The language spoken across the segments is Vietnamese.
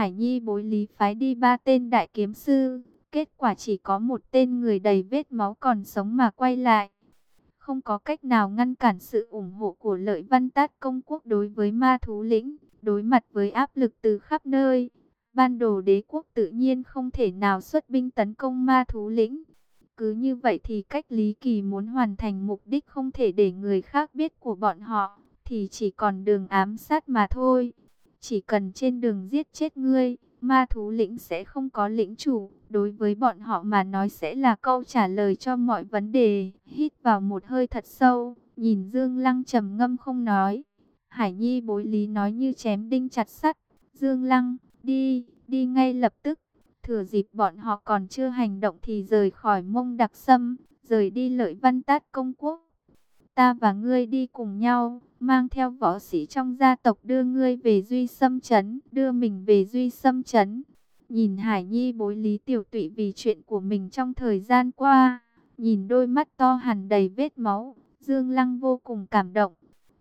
Hải Nhi bối lý phái đi ba tên đại kiếm sư, kết quả chỉ có một tên người đầy vết máu còn sống mà quay lại. Không có cách nào ngăn cản sự ủng hộ của lợi văn tát công quốc đối với ma thú lĩnh, đối mặt với áp lực từ khắp nơi. Ban đồ đế quốc tự nhiên không thể nào xuất binh tấn công ma thú lĩnh. Cứ như vậy thì cách Lý Kỳ muốn hoàn thành mục đích không thể để người khác biết của bọn họ, thì chỉ còn đường ám sát mà thôi. Chỉ cần trên đường giết chết ngươi, ma thú lĩnh sẽ không có lĩnh chủ. Đối với bọn họ mà nói sẽ là câu trả lời cho mọi vấn đề. Hít vào một hơi thật sâu, nhìn Dương Lăng trầm ngâm không nói. Hải Nhi bối lý nói như chém đinh chặt sắt. Dương Lăng, đi, đi ngay lập tức. Thừa dịp bọn họ còn chưa hành động thì rời khỏi mông đặc sâm, rời đi lợi văn tát công quốc. Ta và ngươi đi cùng nhau, mang theo võ sĩ trong gia tộc đưa ngươi về Duy Sâm Trấn, đưa mình về Duy Sâm Trấn. Nhìn Hải Nhi bối lý tiểu tụy vì chuyện của mình trong thời gian qua, nhìn đôi mắt to hẳn đầy vết máu, Dương Lăng vô cùng cảm động.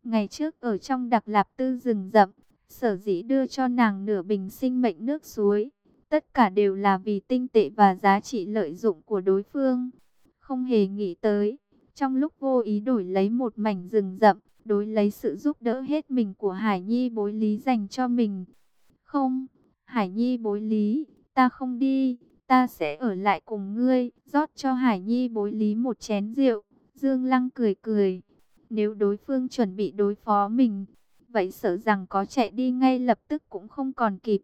Ngày trước ở trong đặc lạp tư rừng rậm, sở dĩ đưa cho nàng nửa bình sinh mệnh nước suối. Tất cả đều là vì tinh tệ và giá trị lợi dụng của đối phương. Không hề nghĩ tới, trong lúc vô ý đổi lấy một mảnh rừng rậm, đối lấy sự giúp đỡ hết mình của Hải Nhi bối lý dành cho mình. Không, Hải Nhi bối lý, ta không đi, ta sẽ ở lại cùng ngươi, rót cho Hải Nhi bối lý một chén rượu. Dương Lăng cười cười, nếu đối phương chuẩn bị đối phó mình, vậy sợ rằng có chạy đi ngay lập tức cũng không còn kịp.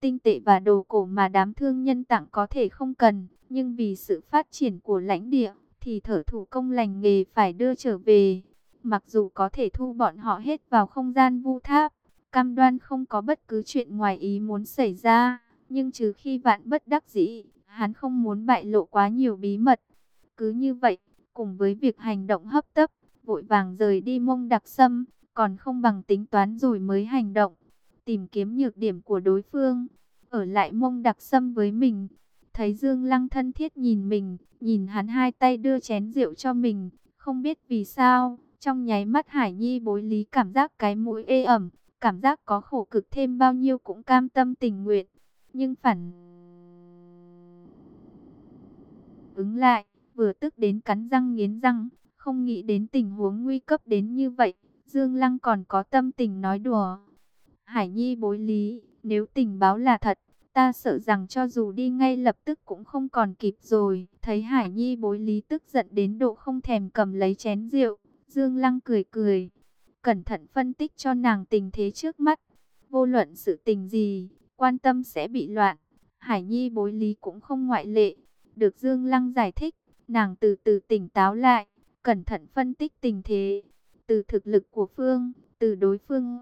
Tinh tệ và đồ cổ mà đám thương nhân tặng có thể không cần, nhưng vì sự phát triển của lãnh địa, thì thở thủ công lành nghề phải đưa trở về. Mặc dù có thể thu bọn họ hết vào không gian vu tháp, cam đoan không có bất cứ chuyện ngoài ý muốn xảy ra, nhưng trừ khi vạn bất đắc dĩ, hắn không muốn bại lộ quá nhiều bí mật. Cứ như vậy, cùng với việc hành động hấp tấp, vội vàng rời đi mông đặc sâm, còn không bằng tính toán rồi mới hành động, tìm kiếm nhược điểm của đối phương, ở lại mông đặc sâm với mình. Thấy Dương Lăng thân thiết nhìn mình, nhìn hắn hai tay đưa chén rượu cho mình, không biết vì sao, trong nháy mắt Hải Nhi bối lý cảm giác cái mũi ê ẩm, cảm giác có khổ cực thêm bao nhiêu cũng cam tâm tình nguyện, nhưng phản ứng lại, vừa tức đến cắn răng nghiến răng, không nghĩ đến tình huống nguy cấp đến như vậy, Dương Lăng còn có tâm tình nói đùa. Hải Nhi bối lý, nếu tình báo là thật, ta sợ rằng cho dù đi ngay lập tức cũng không còn kịp rồi. Thấy Hải Nhi bối lý tức giận đến độ không thèm cầm lấy chén rượu, Dương Lăng cười cười, cẩn thận phân tích cho nàng tình thế trước mắt. Vô luận sự tình gì, quan tâm sẽ bị loạn. Hải Nhi bối lý cũng không ngoại lệ. Được Dương Lăng giải thích, nàng từ từ tỉnh táo lại, cẩn thận phân tích tình thế. Từ thực lực của Phương, từ đối phương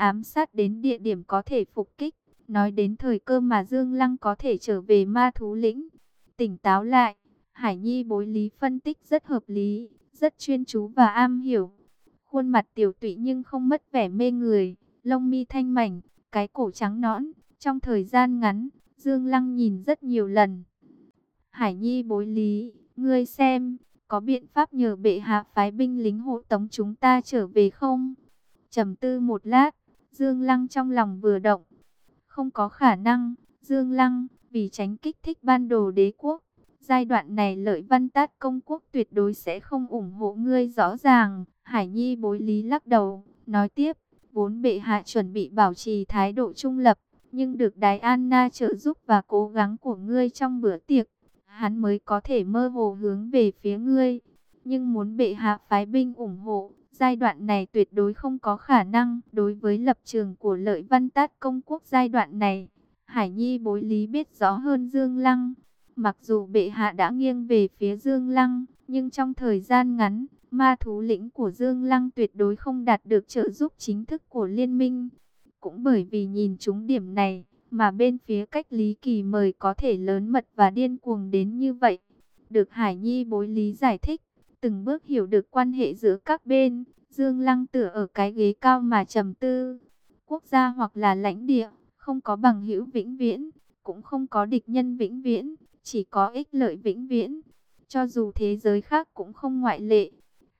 ám sát đến địa điểm có thể phục kích. Nói đến thời cơ mà Dương Lăng có thể trở về ma thú lĩnh. Tỉnh táo lại, Hải Nhi bối lý phân tích rất hợp lý, rất chuyên chú và am hiểu. Khuôn mặt tiểu tụy nhưng không mất vẻ mê người, lông mi thanh mảnh, cái cổ trắng nõn. Trong thời gian ngắn, Dương Lăng nhìn rất nhiều lần. Hải Nhi bối lý, ngươi xem, có biện pháp nhờ bệ hạ phái binh lính hộ tống chúng ta trở về không? trầm tư một lát, Dương Lăng trong lòng vừa động. Không có khả năng, Dương Lăng, vì tránh kích thích ban đồ đế quốc. Giai đoạn này lợi văn tát công quốc tuyệt đối sẽ không ủng hộ ngươi rõ ràng. Hải Nhi bối lý lắc đầu, nói tiếp, vốn bệ hạ chuẩn bị bảo trì thái độ trung lập. Nhưng được Đài Anna trợ giúp và cố gắng của ngươi trong bữa tiệc, hắn mới có thể mơ hồ hướng về phía ngươi. Nhưng muốn bệ hạ phái binh ủng hộ, Giai đoạn này tuyệt đối không có khả năng đối với lập trường của lợi văn tát công quốc giai đoạn này. Hải Nhi bối lý biết rõ hơn Dương Lăng. Mặc dù bệ hạ đã nghiêng về phía Dương Lăng, nhưng trong thời gian ngắn, ma thú lĩnh của Dương Lăng tuyệt đối không đạt được trợ giúp chính thức của liên minh. Cũng bởi vì nhìn chúng điểm này, mà bên phía cách Lý Kỳ mời có thể lớn mật và điên cuồng đến như vậy. Được Hải Nhi bối lý giải thích, từng bước hiểu được quan hệ giữa các bên. Dương Lăng tựa ở cái ghế cao mà trầm tư. Quốc gia hoặc là lãnh địa, không có bằng hữu vĩnh viễn, cũng không có địch nhân vĩnh viễn, chỉ có ích lợi vĩnh viễn. Cho dù thế giới khác cũng không ngoại lệ.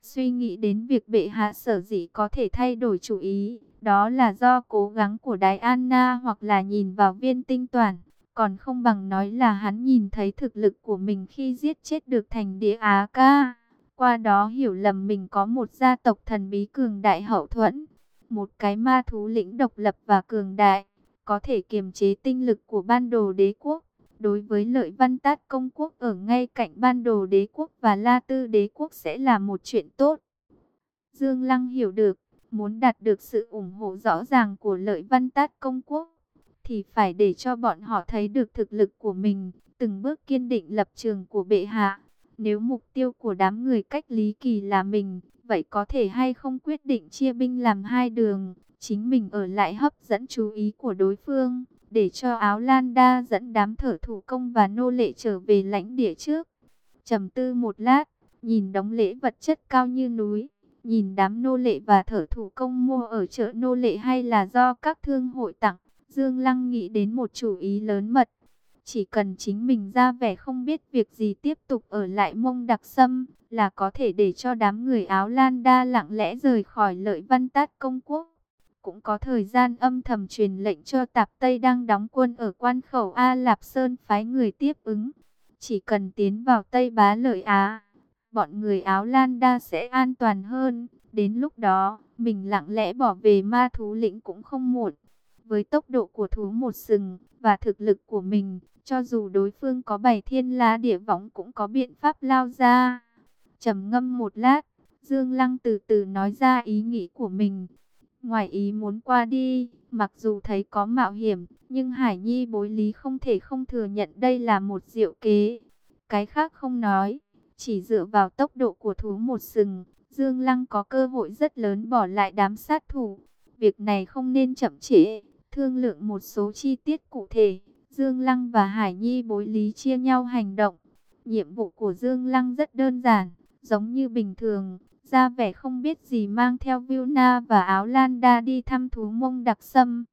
Suy nghĩ đến việc bệ hạ sở dĩ có thể thay đổi chủ ý, Đó là do cố gắng của Đái Anna hoặc là nhìn vào viên tinh toàn. Còn không bằng nói là hắn nhìn thấy thực lực của mình khi giết chết được thành đĩa Á ca. Qua đó hiểu lầm mình có một gia tộc thần bí cường đại hậu thuẫn. Một cái ma thú lĩnh độc lập và cường đại. Có thể kiềm chế tinh lực của ban đồ đế quốc. Đối với lợi văn tát công quốc ở ngay cạnh ban đồ đế quốc và la tư đế quốc sẽ là một chuyện tốt. Dương Lăng hiểu được, muốn đạt được sự ủng hộ rõ ràng của lợi văn tát công quốc, thì phải để cho bọn họ thấy được thực lực của mình, từng bước kiên định lập trường của bệ hạ. Nếu mục tiêu của đám người cách lý kỳ là mình, vậy có thể hay không quyết định chia binh làm hai đường, chính mình ở lại hấp dẫn chú ý của đối phương, để cho áo lan đa dẫn đám thở thủ công và nô lệ trở về lãnh địa trước. trầm tư một lát, nhìn đóng lễ vật chất cao như núi, nhìn đám nô lệ và thở thủ công mua ở chợ nô lệ hay là do các thương hội tặng, Dương Lăng nghĩ đến một chủ ý lớn mật. Chỉ cần chính mình ra vẻ không biết việc gì tiếp tục ở lại mông đặc sâm, là có thể để cho đám người áo lan đa lặng lẽ rời khỏi lợi văn tát công quốc. Cũng có thời gian âm thầm truyền lệnh cho Tạp Tây đang đóng quân ở quan khẩu A Lạp Sơn phái người tiếp ứng. Chỉ cần tiến vào Tây Bá Lợi Á, bọn người áo lan đa sẽ an toàn hơn. Đến lúc đó, mình lặng lẽ bỏ về ma thú lĩnh cũng không muộn. Với tốc độ của thú một sừng và thực lực của mình, cho dù đối phương có bảy thiên lá địa võng cũng có biện pháp lao ra. trầm ngâm một lát, Dương Lăng từ từ nói ra ý nghĩ của mình. Ngoài ý muốn qua đi, mặc dù thấy có mạo hiểm, nhưng Hải Nhi bối lý không thể không thừa nhận đây là một diệu kế. Cái khác không nói, chỉ dựa vào tốc độ của thú một sừng, Dương Lăng có cơ hội rất lớn bỏ lại đám sát thủ. Việc này không nên chậm trễ, thương lượng một số chi tiết cụ thể. Dương Lăng và Hải Nhi bối lý chia nhau hành động. Nhiệm vụ của Dương Lăng rất đơn giản, giống như bình thường, ra vẻ không biết gì mang theo Vilna và áo lan đa đi thăm thú mông đặc sâm.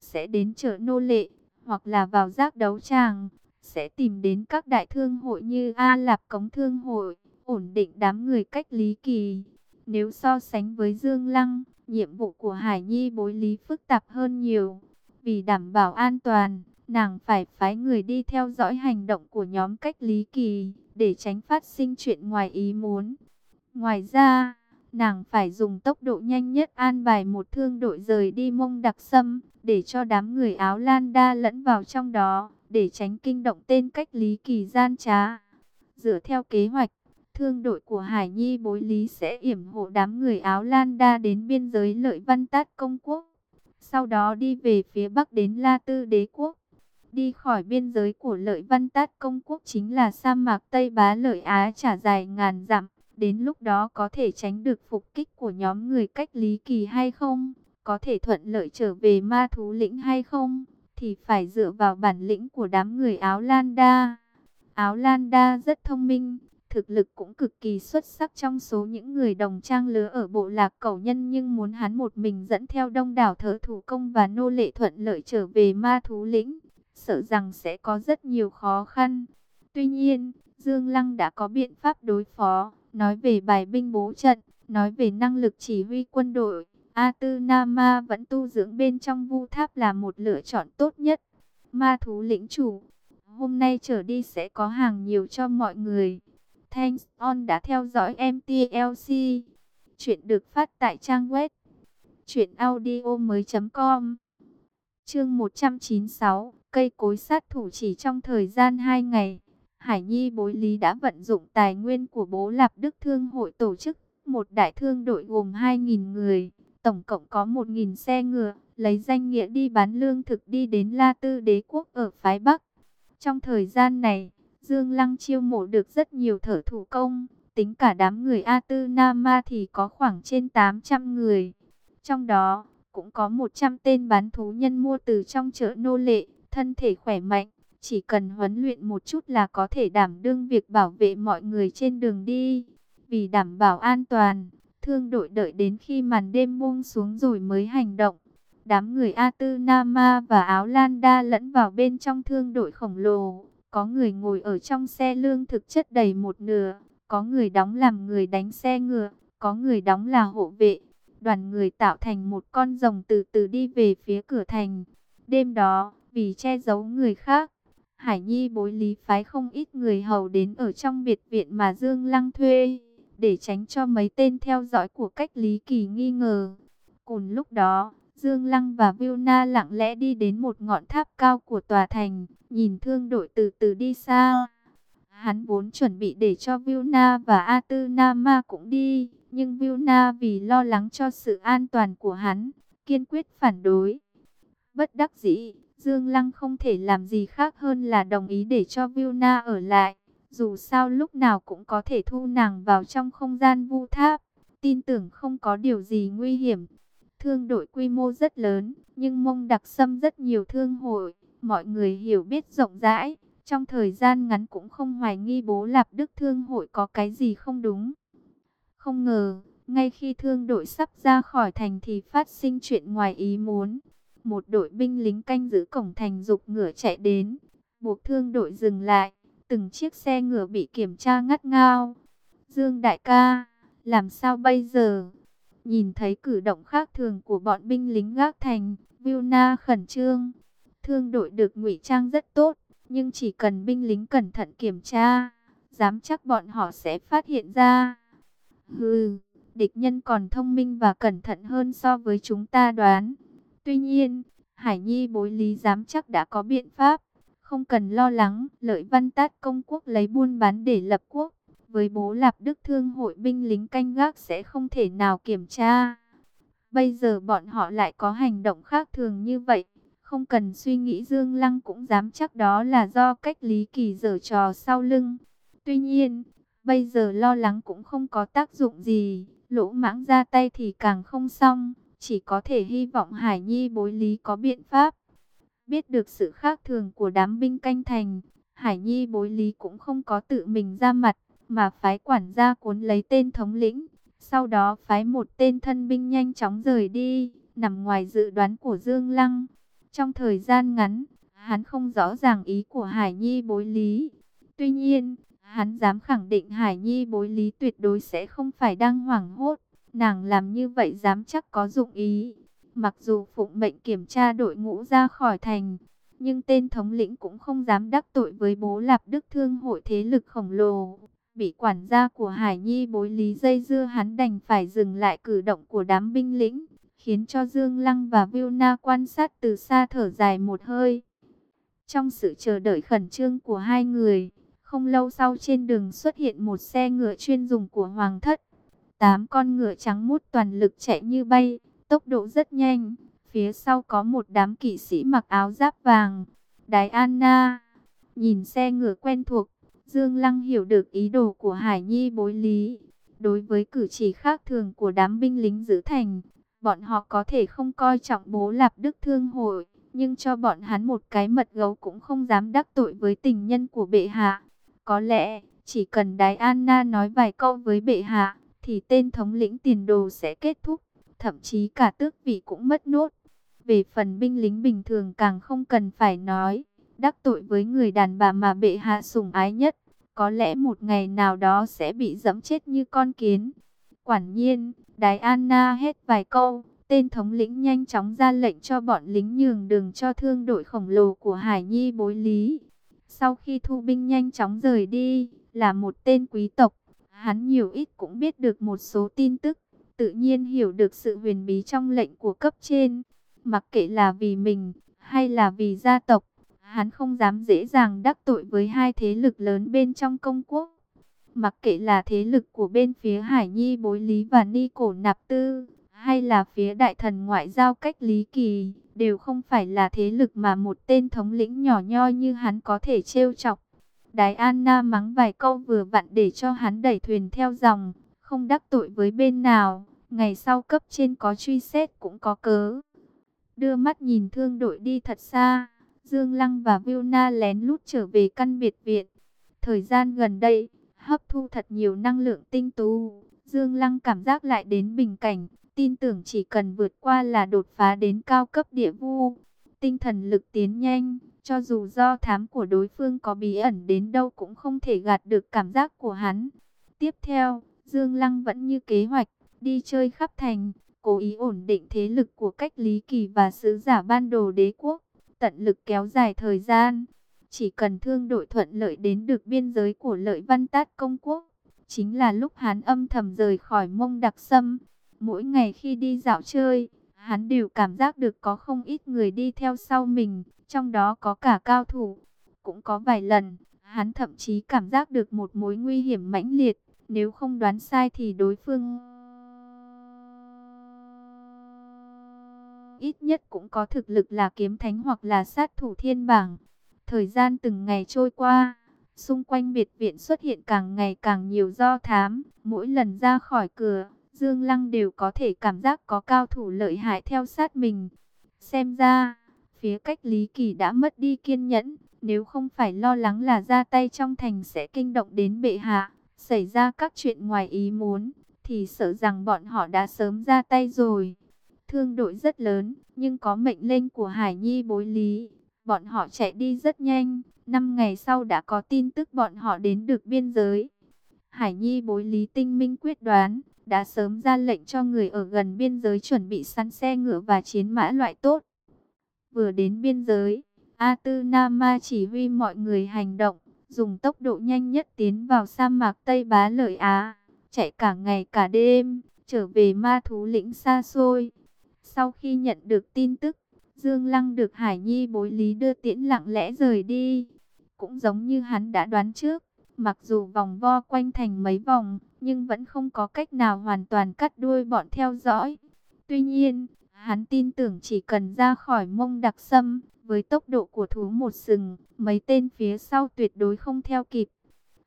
Sẽ đến chợ nô lệ, hoặc là vào giác đấu tràng, sẽ tìm đến các đại thương hội như A Lạp Cống Thương Hội, ổn định đám người cách lý kỳ. Nếu so sánh với Dương Lăng, nhiệm vụ của Hải Nhi bối lý phức tạp hơn nhiều. Vì đảm bảo an toàn, nàng phải phái người đi theo dõi hành động của nhóm cách lý kỳ, để tránh phát sinh chuyện ngoài ý muốn. Ngoài ra, nàng phải dùng tốc độ nhanh nhất an bài một thương đội rời đi mông đặc sâm, để cho đám người áo lan đa lẫn vào trong đó, để tránh kinh động tên cách lý kỳ gian trá. Dựa theo kế hoạch, thương đội của Hải Nhi bối lý sẽ yểm hộ đám người áo lan đa đến biên giới lợi văn tát công quốc. Sau đó đi về phía bắc đến La Tư đế quốc. Đi khỏi biên giới của lợi văn tát công quốc chính là sa mạc Tây Bá lợi Á trả dài ngàn dặm. Đến lúc đó có thể tránh được phục kích của nhóm người cách lý kỳ hay không? Có thể thuận lợi trở về ma thú lĩnh hay không? Thì phải dựa vào bản lĩnh của đám người áo lan đa. Áo lan đa rất thông minh, thực lực cũng cực kỳ xuất sắc trong số những người đồng trang lứa ở bộ lạc cầu nhân nhưng muốn hắn một mình dẫn theo đông đảo thợ thủ công và nô lệ thuận lợi trở về ma thú lĩnh, sợ rằng sẽ có rất nhiều khó khăn. Tuy nhiên, Dương Lăng đã có biện pháp đối phó, nói về bài binh bố trận, nói về năng lực chỉ huy quân đội. A Tư Nama vẫn tu dưỡng bên trong vu tháp là một lựa chọn tốt nhất. Ma thú lĩnh chủ, hôm nay trở đi sẽ có hàng nhiều cho mọi người. Thanks on đã theo dõi MTLC. Chuyện được phát tại trang web mới.com Chương 196, cây cối sát thủ chỉ trong thời gian 2 ngày. Hải Nhi bối lý đã vận dụng tài nguyên của bố Lạp Đức Thương hội tổ chức một đại thương đội gồm 2.000 người, tổng cộng có 1.000 xe ngựa, lấy danh nghĩa đi bán lương thực đi đến La Tư đế quốc ở phái Bắc. Trong thời gian này, Dương Lăng chiêu mộ được rất nhiều thợ thủ công, tính cả đám người A Tư Nama thì có khoảng trên 800 người. Trong đó, cũng có 100 tên bán thú nhân mua từ trong chợ nô lệ, thân thể khỏe mạnh, chỉ cần huấn luyện một chút là có thể đảm đương việc bảo vệ mọi người trên đường đi. Vì đảm bảo an toàn, thương đội đợi đến khi màn đêm buông xuống rồi mới hành động. Đám người A Tư Nama và Áo Lan Đa lẫn vào bên trong thương đội khổng lồ, có người ngồi ở trong xe lương thực chất đầy một nửa, có người đóng làm người đánh xe ngựa, có người đóng là hộ vệ. đoàn người tạo thành một con rồng từ từ đi về phía cửa thành. Đêm đó, vì che giấu người khác, Hải Nhi bối lý phái không ít người hầu đến ở trong biệt viện mà Dương Lăng thuê, để tránh cho mấy tên theo dõi của cách Lý Kỳ nghi ngờ. Cùng lúc đó, Dương Lăng và Vilna lặng lẽ đi đến một ngọn tháp cao của tòa thành, nhìn thương đội từ từ đi xa. Hắn vốn chuẩn bị để cho Vilna và A Tư Nama cũng đi, nhưng Vilna vì lo lắng cho sự an toàn của hắn, kiên quyết phản đối. Bất đắc dĩ, Dương Lăng không thể làm gì khác hơn là đồng ý để cho Vilna ở lại. Dù sao lúc nào cũng có thể thu nàng vào trong không gian vu tháp. Tin tưởng không có điều gì nguy hiểm. Thương đội quy mô rất lớn, nhưng mông đặc xâm rất nhiều thương hội. Mọi người hiểu biết rộng rãi. Trong thời gian ngắn cũng không hoài nghi bố Lạp Đức Thương hội có cái gì không đúng. Không ngờ, ngay khi thương đội sắp ra khỏi thành thì phát sinh chuyện ngoài ý muốn một đội binh lính canh giữ cổng thành dục ngựa chạy đến, buộc thương đội dừng lại, từng chiếc xe ngựa bị kiểm tra ngắt ngao. Dương đại ca, làm sao bây giờ? Nhìn thấy cử động khác thường của bọn binh lính gác thành, Vilna khẩn trương. Thương đội được ngụy trang rất tốt, nhưng chỉ cần binh lính cẩn thận kiểm tra, dám chắc bọn họ sẽ phát hiện ra. Hừ, địch nhân còn thông minh và cẩn thận hơn so với chúng ta đoán. Tuy nhiên, Hải Nhi bối lý dám chắc đã có biện pháp. Không cần lo lắng, lợi văn tát công quốc lấy buôn bán để lập quốc. Với bố lạp đức thương hội binh lính canh gác sẽ không thể nào kiểm tra. Bây giờ bọn họ lại có hành động khác thường như vậy. Không cần suy nghĩ Dương Lăng cũng dám chắc đó là do cách Lý Kỳ dở trò sau lưng. Tuy nhiên, bây giờ lo lắng cũng không có tác dụng gì. Lỗ mãng ra tay thì càng không xong. Chỉ có thể hy vọng Hải Nhi bối lý có biện pháp. Biết được sự khác thường của đám binh canh thành, Hải Nhi bối lý cũng không có tự mình ra mặt, mà phái quản gia cuốn lấy tên thống lĩnh. Sau đó phái một tên thân binh nhanh chóng rời đi, nằm ngoài dự đoán của Dương Lăng. Trong thời gian ngắn, hắn không rõ ràng ý của Hải Nhi bối lý. Tuy nhiên, hắn dám khẳng định Hải Nhi bối lý tuyệt đối sẽ không phải đang hoảng hốt. Nàng làm như vậy dám chắc có dụng ý. Mặc dù phụng mệnh kiểm tra đội ngũ ra khỏi thành, nhưng tên thống lĩnh cũng không dám đắc tội với bố lạp đức thương hội thế lực khổng lồ. Bị quản gia của Hải Nhi bối lý dây dưa hắn đành phải dừng lại cử động của đám binh lĩnh, khiến cho Dương Lăng và Na quan sát từ xa thở dài một hơi. Trong sự chờ đợi khẩn trương của hai người, không lâu sau trên đường xuất hiện một xe ngựa chuyên dùng của Hoàng thất. Tám con ngựa trắng mút toàn lực chạy như bay, tốc độ rất nhanh. Phía sau có một đám kỵ sĩ mặc áo giáp vàng. Đái Anna, nhìn xe ngựa quen thuộc, Dương Lăng hiểu được ý đồ của Hải Nhi bối lý. Đối với cử chỉ khác thường của đám binh lính giữ thành, bọn họ có thể không coi trọng bố lạp đức thương hội, nhưng cho bọn hắn một cái mật gấu cũng không dám đắc tội với tình nhân của bệ hạ. Có lẽ, chỉ cần Đái Anna nói vài câu với bệ hạ, thì tên thống lĩnh tiền đồ sẽ kết thúc, thậm chí cả tước vị cũng mất nốt. Về phần binh lính bình thường càng không cần phải nói, đắc tội với người đàn bà mà bệ hạ sủng ái nhất, có lẽ một ngày nào đó sẽ bị dẫm chết như con kiến. Quản nhiên, Đái Anna hết vài câu, tên thống lĩnh nhanh chóng ra lệnh cho bọn lính nhường đường cho thương đội khổng lồ của Hải Nhi bối lý. Sau khi thu binh nhanh chóng rời đi, là một tên quý tộc, Hắn nhiều ít cũng biết được một số tin tức, tự nhiên hiểu được sự huyền bí trong lệnh của cấp trên. Mặc kệ là vì mình hay là vì gia tộc, hắn không dám dễ dàng đắc tội với hai thế lực lớn bên trong công quốc. Mặc kệ là thế lực của bên phía Hải Nhi Bối Lý và Ni Cổ Nạp Tư, hay là phía đại thần ngoại giao cách Lý Kỳ, đều không phải là thế lực mà một tên thống lĩnh nhỏ nhoi như hắn có thể trêu chọc. Đái Anna mắng vài câu vừa vặn để cho hắn đẩy thuyền theo dòng, không đắc tội với bên nào. Ngày sau cấp trên có truy xét cũng có cớ. Đưa mắt nhìn thương đội đi thật xa, Dương Lăng và Vilna lén lút trở về căn biệt viện. Thời gian gần đây, hấp thu thật nhiều năng lượng tinh tú. Dương Lăng cảm giác lại đến bình cảnh, tin tưởng chỉ cần vượt qua là đột phá đến cao cấp địa vu. Tinh thần lực tiến nhanh, cho dù do thám của đối phương có bí ẩn đến đâu cũng không thể gạt được cảm giác của hắn. Tiếp theo, Dương Lăng vẫn như kế hoạch, đi chơi khắp thành, cố ý ổn định thế lực của cách Lý Kỳ và sứ giả ban đồ đế quốc, tận lực kéo dài thời gian. Chỉ cần thương đội thuận lợi đến được biên giới của lợi văn tát công quốc, chính là lúc hắn âm thầm rời khỏi mông đặc sâm. Mỗi ngày khi đi dạo chơi, hắn đều cảm giác được có không ít người đi theo sau mình, trong đó có cả cao thủ. Cũng có vài lần, hắn thậm chí cảm giác được một mối nguy hiểm mãnh liệt, nếu không đoán sai thì đối phương... Ít nhất cũng có thực lực là kiếm thánh hoặc là sát thủ thiên bảng. Thời gian từng ngày trôi qua, xung quanh biệt viện xuất hiện càng ngày càng nhiều do thám. Mỗi lần ra khỏi cửa, Dương Lăng đều có thể cảm giác có cao thủ lợi hại theo sát mình. Xem ra, phía cách Lý Kỳ đã mất đi kiên nhẫn. Nếu không phải lo lắng là ra tay trong thành sẽ kinh động đến bệ hạ, xảy ra các chuyện ngoài ý muốn, thì sợ rằng bọn họ đã sớm ra tay rồi. Thương đội rất lớn, nhưng có mệnh lệnh của Hải Nhi bối lý. Bọn họ chạy đi rất nhanh, năm ngày sau đã có tin tức bọn họ đến được biên giới. Hải Nhi bối lý tinh minh quyết đoán, đã sớm ra lệnh cho người ở gần biên giới chuẩn bị săn xe ngựa và chiến mã loại tốt. Vừa đến biên giới, A Tư Nama chỉ huy mọi người hành động, dùng tốc độ nhanh nhất tiến vào sa mạc Tây Bá Lợi Á, chạy cả ngày cả đêm, trở về ma thú lĩnh xa xôi. Sau khi nhận được tin tức, Dương Lăng được Hải Nhi bối lý đưa tiễn lặng lẽ rời đi. Cũng giống như hắn đã đoán trước, mặc dù vòng vo quanh thành mấy vòng, nhưng vẫn không có cách nào hoàn toàn cắt đuôi bọn theo dõi. Tuy nhiên, hắn tin tưởng chỉ cần ra khỏi mông đặc sâm, với tốc độ của thú một sừng, mấy tên phía sau tuyệt đối không theo kịp.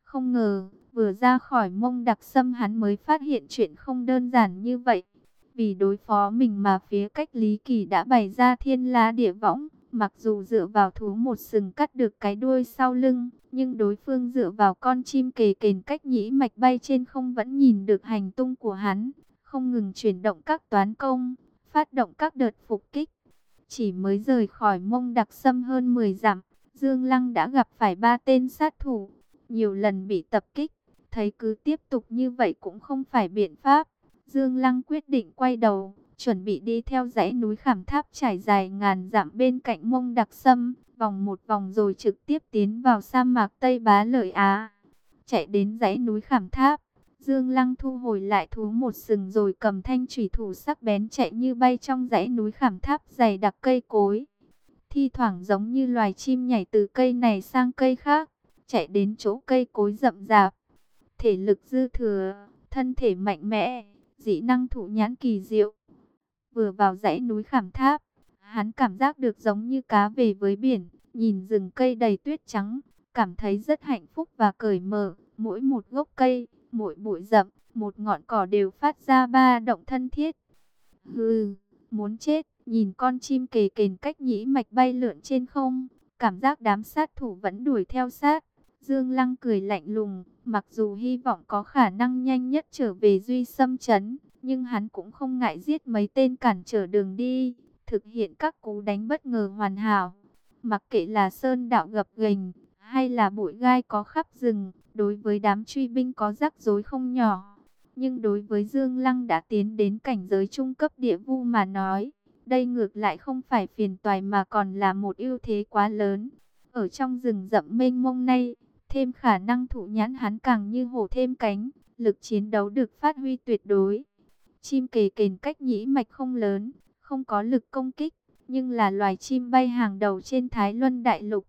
Không ngờ, vừa ra khỏi mông đặc sâm hắn mới phát hiện chuyện không đơn giản như vậy. Vì đối phó mình mà phía cách Lý Kỳ đã bày ra thiên lá địa võng. Mặc dù dựa vào thú một sừng cắt được cái đuôi sau lưng, nhưng đối phương dựa vào con chim kề kền cách nhĩ mạch bay trên không vẫn nhìn được hành tung của hắn, không ngừng chuyển động các toán công, phát động các đợt phục kích. Chỉ mới rời khỏi mông đặc sâm hơn 10 dặm, Dương Lăng đã gặp phải ba tên sát thủ, nhiều lần bị tập kích, thấy cứ tiếp tục như vậy cũng không phải biện pháp. Dương Lăng quyết định quay đầu, chuẩn bị đi theo dãy núi khảm tháp trải dài ngàn dặm bên cạnh mông đặc sâm, vòng một vòng rồi trực tiếp tiến vào sa mạc Tây Bá Lợi Á. Chạy đến dãy núi khảm tháp, Dương Lăng thu hồi lại thú một sừng rồi cầm thanh thủy thủ sắc bén chạy như bay trong dãy núi khảm tháp dày đặc cây cối. Thi thoảng giống như loài chim nhảy từ cây này sang cây khác, chạy đến chỗ cây cối rậm rạp. Thể lực dư thừa, thân thể mạnh mẽ, dĩ năng thụ nhãn kỳ diệu. Vừa vào dãy núi khảm tháp, hắn cảm giác được giống như cá về với biển, nhìn rừng cây đầy tuyết trắng, cảm thấy rất hạnh phúc và cởi mở, mỗi một gốc cây mỗi bụi rậm, một ngọn cỏ đều phát ra ba động thân thiết. Hừ, muốn chết, nhìn con chim kề kền cách nhĩ mạch bay lượn trên không, cảm giác đám sát thủ vẫn đuổi theo sát. Dương Lăng cười lạnh lùng, mặc dù hy vọng có khả năng nhanh nhất trở về Duy Sâm Trấn, nhưng hắn cũng không ngại giết mấy tên cản trở đường đi, thực hiện các cú đánh bất ngờ hoàn hảo. Mặc kệ là sơn đạo gập ghềnh hay là bụi gai có khắp rừng, đối với đám truy binh có rắc rối không nhỏ. Nhưng đối với Dương Lăng đã tiến đến cảnh giới trung cấp địa vu mà nói, đây ngược lại không phải phiền toài mà còn là một ưu thế quá lớn. Ở trong rừng rậm mênh mông này, thêm khả năng thụ nhãn hắn càng như hổ thêm cánh, lực chiến đấu được phát huy tuyệt đối. Chim kề kền cách nhĩ mạch không lớn, không có lực công kích, nhưng là loài chim bay hàng đầu trên Thái Luân Đại Lục.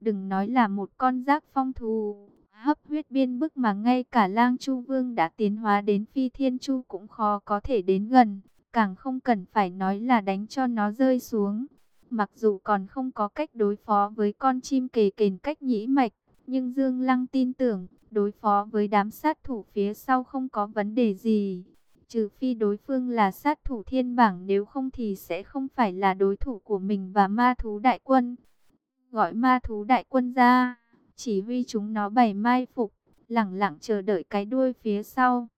Đừng nói là một con giác phong thù, hấp huyết biên bức mà ngay cả lang chu vương đã tiến hóa đến phi thiên chu cũng khó có thể đến gần, càng không cần phải nói là đánh cho nó rơi xuống. Mặc dù còn không có cách đối phó với con chim kề kền cách nhĩ mạch, nhưng Dương Lăng tin tưởng, đối phó với đám sát thủ phía sau không có vấn đề gì. Trừ phi đối phương là sát thủ thiên bảng nếu không thì sẽ không phải là đối thủ của mình và ma thú đại quân. Gọi ma thú đại quân ra chỉ huy chúng nó bày mai phục, lẳng lặng chờ đợi cái đuôi phía sau.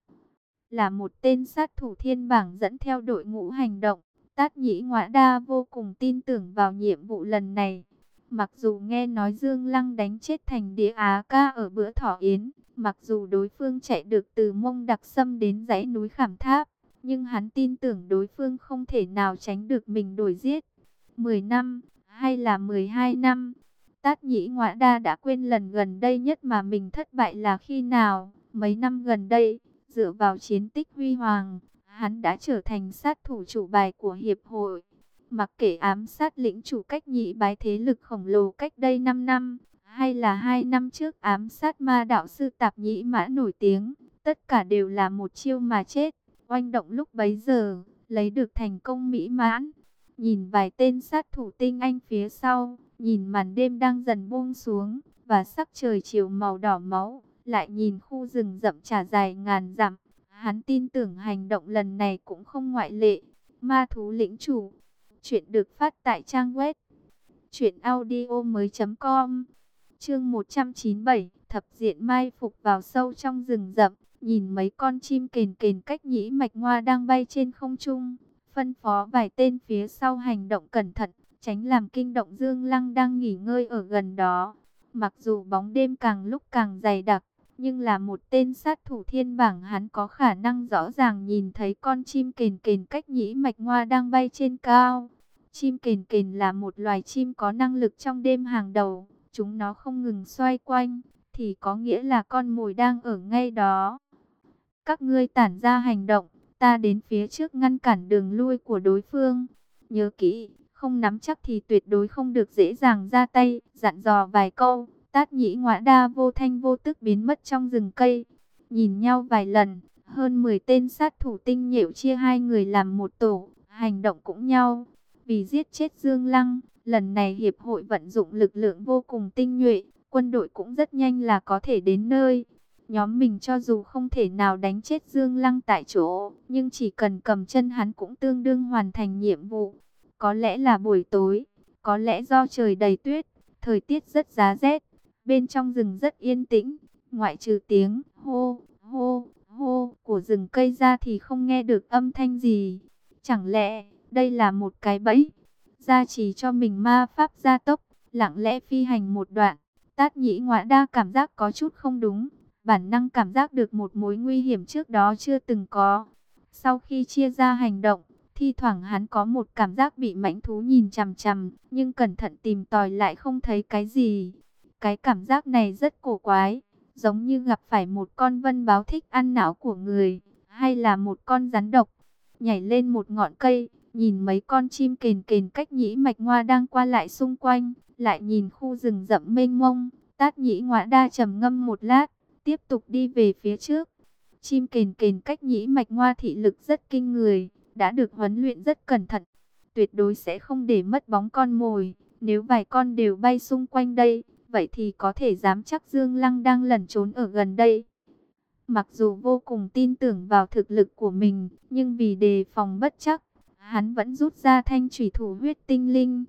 Là một tên sát thủ thiên bảng dẫn theo đội ngũ hành động, Tát Nhĩ Ngoã Đa vô cùng tin tưởng vào nhiệm vụ lần này. Mặc dù nghe nói Dương Lăng đánh chết thành địa Á ca ở bữa thỏ yến, mặc dù đối phương chạy được từ mông đặc sâm đến dãy núi khảm tháp, nhưng hắn tin tưởng đối phương không thể nào tránh được mình đổi giết. 10 năm, hay là 12 năm, Tát nhĩ Ngoã đa đã quên lần gần đây nhất mà mình thất bại là khi nào. Mấy năm gần đây, dựa vào chiến tích huy hoàng, hắn đã trở thành sát thủ chủ bài của hiệp hội. Mặc kệ ám sát lĩnh chủ cách nhị bái thế lực khổng lồ cách đây 5 năm, hay là hai năm trước ám sát ma đạo sư tạp nhĩ mã nổi tiếng, tất cả đều là một chiêu mà chết. Oanh động lúc bấy giờ, lấy được thành công mỹ mãn. Nhìn vài tên sát thủ tinh anh phía sau, nhìn màn đêm đang dần buông xuống, và sắc trời chiều màu đỏ máu, lại nhìn khu rừng rậm trà dài ngàn dặm. Hắn tin tưởng hành động lần này cũng không ngoại lệ. Ma thú lĩnh chủ. Chuyện được phát tại trang web. Chuyện audio mới com. Chương 197. Thập diện mai phục vào sâu trong rừng rậm. Nhìn mấy con chim kền kền cách nhĩ mạch ngoa đang bay trên không trung. Phân phó vài tên phía sau hành động cẩn thận. Tránh làm kinh động Dương Lăng đang nghỉ ngơi ở gần đó. Mặc dù bóng đêm càng lúc càng dày đặc nhưng là một tên sát thủ thiên bảng hắn có khả năng rõ ràng nhìn thấy con chim kền kền cách nhĩ mạch ngoa đang bay trên cao. Chim kền kền là một loài chim có năng lực trong đêm hàng đầu, chúng nó không ngừng xoay quanh, thì có nghĩa là con mồi đang ở ngay đó. Các ngươi tản ra hành động, ta đến phía trước ngăn cản đường lui của đối phương. Nhớ kỹ, không nắm chắc thì tuyệt đối không được dễ dàng ra tay, dặn dò vài câu. Tát nhĩ ngoã đa vô thanh vô tức biến mất trong rừng cây. Nhìn nhau vài lần, hơn 10 tên sát thủ tinh nhệu chia hai người làm một tổ, hành động cũng nhau. Vì giết chết Dương Lăng, lần này hiệp hội vận dụng lực lượng vô cùng tinh nhuệ, quân đội cũng rất nhanh là có thể đến nơi. Nhóm mình cho dù không thể nào đánh chết Dương Lăng tại chỗ, nhưng chỉ cần cầm chân hắn cũng tương đương hoàn thành nhiệm vụ. Có lẽ là buổi tối, có lẽ do trời đầy tuyết, thời tiết rất giá rét. Bên trong rừng rất yên tĩnh, ngoại trừ tiếng hô, hô, hô của rừng cây ra thì không nghe được âm thanh gì. Chẳng lẽ đây là một cái bẫy? Gia trì cho mình ma pháp gia tốc, lặng lẽ phi hành một đoạn. Tát nhĩ ngoã đa cảm giác có chút không đúng. Bản năng cảm giác được một mối nguy hiểm trước đó chưa từng có. Sau khi chia ra hành động, thi thoảng hắn có một cảm giác bị mãnh thú nhìn chằm chằm, nhưng cẩn thận tìm tòi lại không thấy cái gì. Cái cảm giác này rất cổ quái, giống như gặp phải một con vân báo thích ăn não của người, hay là một con rắn độc. Nhảy lên một ngọn cây, nhìn mấy con chim kền kền cách nhĩ mạch ngoa đang qua lại xung quanh, lại nhìn khu rừng rậm mênh mông, tát nhĩ ngoa đa trầm ngâm một lát, tiếp tục đi về phía trước. Chim kền kền cách nhĩ mạch ngoa thị lực rất kinh người, đã được huấn luyện rất cẩn thận, tuyệt đối sẽ không để mất bóng con mồi, nếu vài con đều bay xung quanh đây, vậy thì có thể dám chắc Dương Lăng đang lẩn trốn ở gần đây. Mặc dù vô cùng tin tưởng vào thực lực của mình, nhưng vì đề phòng bất chắc, hắn vẫn rút ra thanh thủy thủ huyết tinh linh.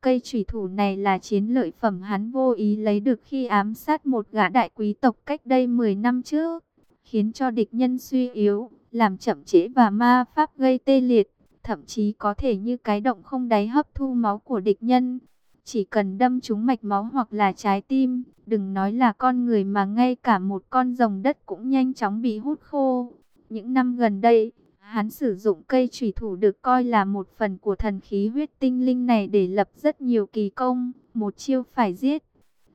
Cây thủy thủ này là chiến lợi phẩm hắn vô ý lấy được khi ám sát một gã đại quý tộc cách đây 10 năm trước, khiến cho địch nhân suy yếu, làm chậm trễ và ma pháp gây tê liệt, thậm chí có thể như cái động không đáy hấp thu máu của địch nhân. Chỉ cần đâm trúng mạch máu hoặc là trái tim, đừng nói là con người mà ngay cả một con rồng đất cũng nhanh chóng bị hút khô. Những năm gần đây, hắn sử dụng cây thủy thủ được coi là một phần của thần khí huyết tinh linh này để lập rất nhiều kỳ công, một chiêu phải giết.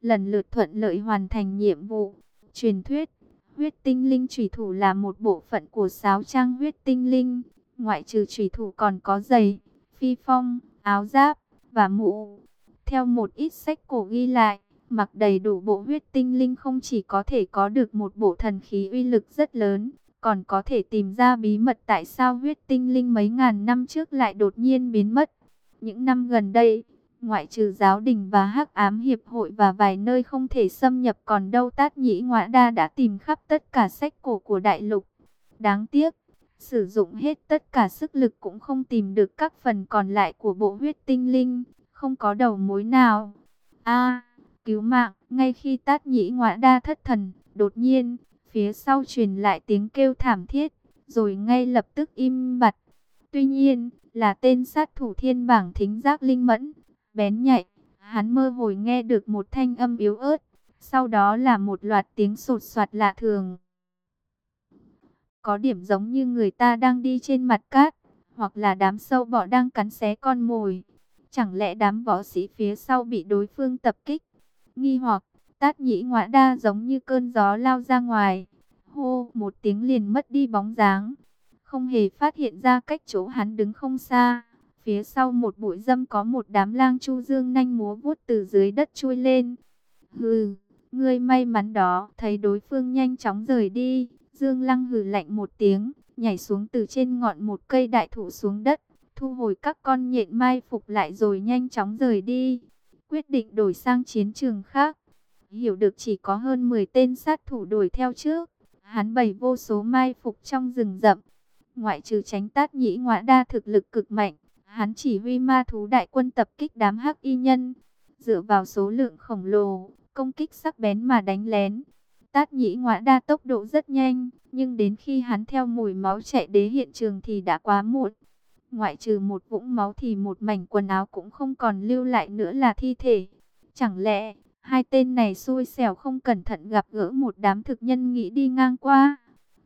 Lần lượt thuận lợi hoàn thành nhiệm vụ. Truyền thuyết, huyết tinh linh thủy thủ là một bộ phận của sáo trang huyết tinh linh. Ngoại trừ thủy thủ còn có giày, phi phong, áo giáp và mũ. Theo một ít sách cổ ghi lại, mặc đầy đủ bộ huyết tinh linh không chỉ có thể có được một bộ thần khí uy lực rất lớn, còn có thể tìm ra bí mật tại sao huyết tinh linh mấy ngàn năm trước lại đột nhiên biến mất. Những năm gần đây, ngoại trừ giáo đình và hắc ám hiệp hội và vài nơi không thể xâm nhập còn đâu tát nhĩ ngoã đa đã tìm khắp tất cả sách cổ của đại lục. Đáng tiếc, sử dụng hết tất cả sức lực cũng không tìm được các phần còn lại của bộ huyết tinh linh không có đầu mối nào. A, cứu mạng, ngay khi tát nhĩ ngoã đa thất thần, đột nhiên, phía sau truyền lại tiếng kêu thảm thiết, rồi ngay lập tức im bặt. Tuy nhiên, là tên sát thủ thiên bảng thính giác linh mẫn, bén nhạy, hắn mơ hồi nghe được một thanh âm yếu ớt, sau đó là một loạt tiếng sột soạt lạ thường. có điểm giống như người ta đang đi trên mặt cát, hoặc là đám sâu bọ đang cắn xé con mồi. Chẳng lẽ đám võ sĩ phía sau bị đối phương tập kích? Nghi hoặc, tát nhĩ ngoã đa giống như cơn gió lao ra ngoài. Hô, một tiếng liền mất đi bóng dáng. Không hề phát hiện ra cách chỗ hắn đứng không xa. Phía sau một bụi dâm có một đám lang chu dương nhanh múa vuốt từ dưới đất chui lên. Hừ, ngươi may mắn đó, thấy đối phương nhanh chóng rời đi. Dương lăng hừ lạnh một tiếng, nhảy xuống từ trên ngọn một cây đại thụ xuống đất, thu hồi các con nhện mai phục lại rồi nhanh chóng rời đi. Quyết định đổi sang chiến trường khác. Hiểu được chỉ có hơn 10 tên sát thủ đuổi theo trước. Hắn bày vô số mai phục trong rừng rậm. Ngoại trừ tránh tát nhĩ ngoã đa thực lực cực mạnh. Hắn chỉ huy ma thú đại quân tập kích đám hắc y nhân. Dựa vào số lượng khổng lồ, công kích sắc bén mà đánh lén. Tát nhĩ ngoã đa tốc độ rất nhanh, nhưng đến khi hắn theo mùi máu chạy đến hiện trường thì đã quá muộn. Ngoại trừ một vũng máu thì một mảnh quần áo cũng không còn lưu lại nữa là thi thể. Chẳng lẽ, hai tên này xui xẻo không cẩn thận gặp gỡ một đám thực nhân nghĩ đi ngang qua?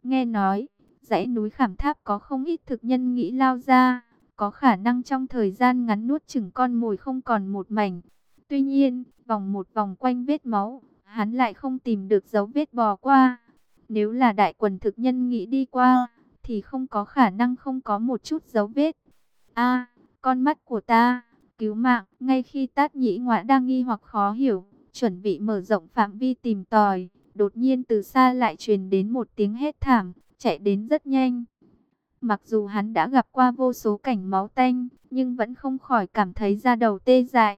Nghe nói, dãy núi khảm tháp có không ít thực nhân nghĩ lao ra, có khả năng trong thời gian ngắn nuốt chừng con mồi không còn một mảnh. Tuy nhiên, vòng một vòng quanh vết máu, hắn lại không tìm được dấu vết bò qua. Nếu là đại quần thực nhân nghĩ đi qua, thì không có khả năng không có một chút dấu vết. A, con mắt của ta, cứu mạng, ngay khi tát nhĩ ngoại đang nghi hoặc khó hiểu, chuẩn bị mở rộng phạm vi tìm tòi, đột nhiên từ xa lại truyền đến một tiếng hét thảm, chạy đến rất nhanh. Mặc dù hắn đã gặp qua vô số cảnh máu tanh, nhưng vẫn không khỏi cảm thấy da đầu tê dại.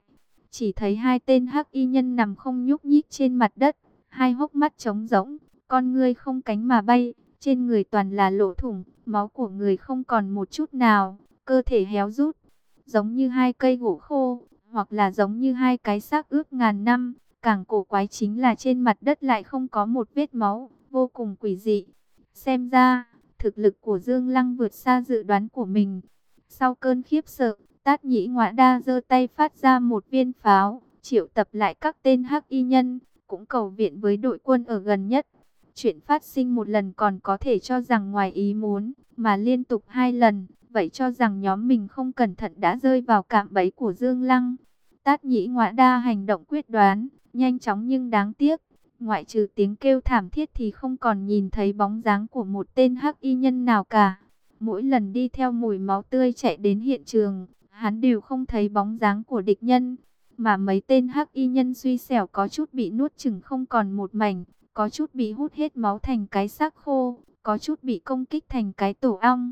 Chỉ thấy hai tên hắc y nhân nằm không nhúc nhích trên mặt đất, hai hốc mắt trống rỗng, con ngươi không cánh mà bay, trên người toàn là lỗ thủng, máu của người không còn một chút nào, cơ thể héo rút, giống như hai cây gỗ khô, hoặc là giống như hai cái xác ướp ngàn năm. Càng cổ quái chính là trên mặt đất lại không có một vết máu, vô cùng quỷ dị. Xem ra, thực lực của Dương Lăng vượt xa dự đoán của mình. Sau cơn khiếp sợ, Tát Nhĩ Ngoã Đa giơ tay phát ra một viên pháo, triệu tập lại các tên hắc y nhân, cũng cầu viện với đội quân ở gần nhất. Chuyện phát sinh một lần còn có thể cho rằng ngoài ý muốn, mà liên tục hai lần, vậy cho rằng nhóm mình không cẩn thận đã rơi vào cạm bẫy của Dương Lăng. Tát nhĩ ngoại đa hành động quyết đoán, nhanh chóng nhưng đáng tiếc. Ngoại trừ tiếng kêu thảm thiết thì không còn nhìn thấy bóng dáng của một tên hắc y nhân nào cả. Mỗi lần đi theo mùi máu tươi chạy đến hiện trường, hắn đều không thấy bóng dáng của địch nhân. Mà mấy tên hắc y nhân suy xẻo có chút bị nuốt chừng không còn một mảnh, có chút bị hút hết máu thành cái xác khô, có chút bị công kích thành cái tổ ong,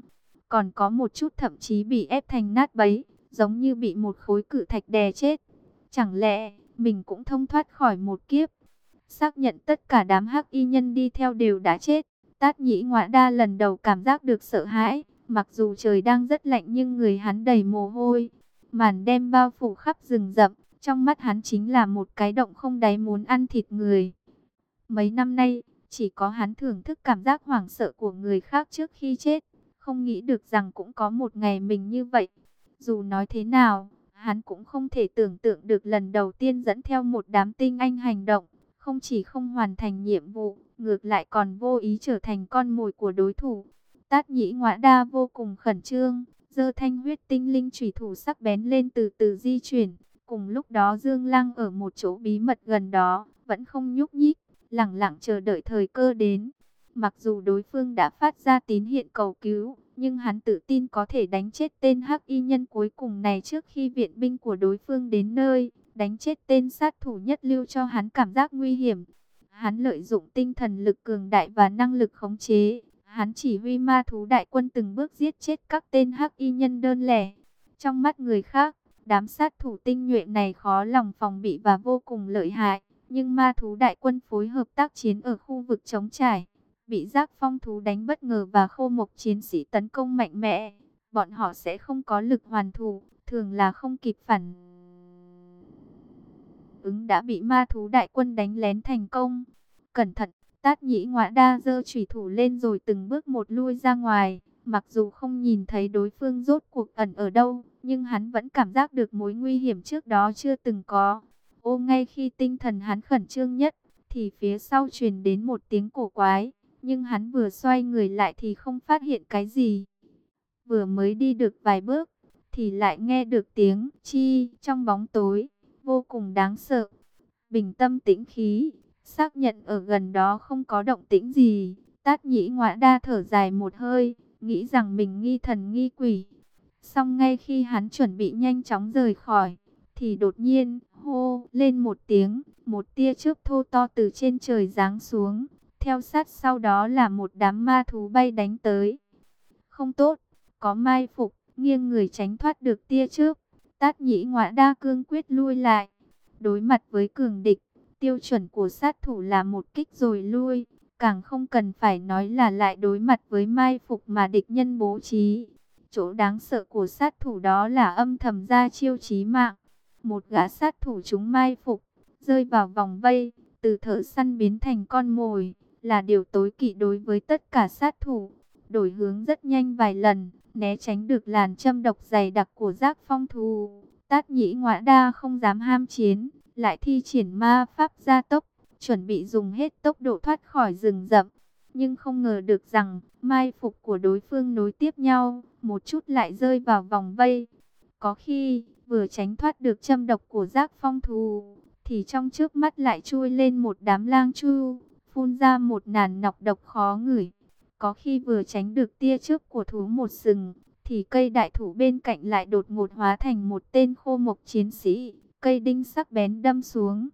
còn có một chút thậm chí bị ép thành nát bấy, giống như bị một khối cự thạch đè chết. Chẳng lẽ mình cũng thông thoát khỏi một kiếp? Xác nhận tất cả đám hắc y nhân đi theo đều đã chết. Tát nhĩ ngoại đa lần đầu cảm giác được sợ hãi, mặc dù trời đang rất lạnh nhưng người hắn đầy mồ hôi. Màn đêm bao phủ khắp rừng rậm, trong mắt hắn chính là một cái động không đáy muốn ăn thịt người. Mấy năm nay, chỉ có hắn thưởng thức cảm giác hoảng sợ của người khác trước khi chết. Không nghĩ được rằng cũng có một ngày mình như vậy. Dù nói thế nào, hắn cũng không thể tưởng tượng được lần đầu tiên dẫn theo một đám tinh anh hành động. Không chỉ không hoàn thành nhiệm vụ, ngược lại còn vô ý trở thành con mồi của đối thủ. Tát nhĩ ngoã đa vô cùng khẩn trương, dơ thanh huyết tinh linh trùy thủ sắc bén lên từ từ di chuyển. Cùng lúc đó Dương Lăng ở một chỗ bí mật gần đó, vẫn không nhúc nhích lặng lặng chờ đợi thời cơ đến. Mặc dù đối phương đã phát ra tín hiện cầu cứu, nhưng hắn tự tin có thể đánh chết tên hắc y nhân cuối cùng này trước khi viện binh của đối phương đến nơi, đánh chết tên sát thủ nhất lưu cho hắn cảm giác nguy hiểm. Hắn lợi dụng tinh thần lực cường đại và năng lực khống chế, hắn chỉ huy ma thú đại quân từng bước giết chết các tên hắc y nhân đơn lẻ. Trong mắt người khác, đám sát thủ tinh nhuệ này khó lòng phòng bị và vô cùng lợi hại. Nhưng ma thú đại quân phối hợp tác chiến ở khu vực chống trải, bị giác phong thú đánh bất ngờ và khô mộc chiến sĩ tấn công mạnh mẽ. Bọn họ sẽ không có lực hoàn thủ, thường là không kịp phản. Ứng đã bị ma thú đại quân đánh lén thành công. Cẩn thận, tát nhĩ ngoã đa dơ chủy thủ lên rồi từng bước một lui ra ngoài. Mặc dù không nhìn thấy đối phương rốt cuộc ẩn ở đâu, nhưng hắn vẫn cảm giác được mối nguy hiểm trước đó chưa từng có. Ô ngay khi tinh thần hắn khẩn trương nhất, thì phía sau truyền đến một tiếng cổ quái. nhưng hắn vừa xoay người lại thì không phát hiện cái gì. Vừa mới đi được vài bước, thì lại nghe được tiếng chi trong bóng tối, vô cùng đáng sợ. Bình tâm tĩnh khí, xác nhận ở gần đó không có động tĩnh gì, tát nhĩ ngoã đa thở dài một hơi, nghĩ rằng mình nghi thần nghi quỷ. Xong ngay khi hắn chuẩn bị nhanh chóng rời khỏi, thì đột nhiên, hô, lên một tiếng, một tia chớp thô to từ trên trời giáng xuống, theo sát sau đó là một đám ma thú bay đánh tới. Không tốt, có mai phục, nghiêng người tránh thoát được tia chớp, tát nhĩ ngoã đa cương quyết lui lại. Đối mặt với cường địch, tiêu chuẩn của sát thủ là một kích rồi lui, càng không cần phải nói là lại đối mặt với mai phục mà địch nhân bố trí. Chỗ đáng sợ của sát thủ đó là âm thầm ra chiêu chí mạng. Một gã sát thủ chúng mai phục, rơi vào vòng vây, từ thợ săn biến thành con mồi, là điều tối kỵ đối với tất cả sát thủ. Đổi hướng rất nhanh vài lần, né tránh được làn châm độc dày đặc của giác phong thù. Tát nhĩ ngoã đa không dám ham chiến, lại thi triển ma pháp gia tốc, chuẩn bị dùng hết tốc độ thoát khỏi rừng rậm. Nhưng không ngờ được rằng, mai phục của đối phương nối tiếp nhau, một chút lại rơi vào vòng vây. Có khi, vừa tránh thoát được châm độc của giác phong thù, thì trong trước mắt lại chui lên một đám lang chu, phun ra một nàn nọc độc khó ngửi. Có khi vừa tránh được tia trước của thú một sừng, thì cây đại thụ bên cạnh lại đột ngột hóa thành một tên khô mộc chiến sĩ, cây đinh sắc bén đâm xuống.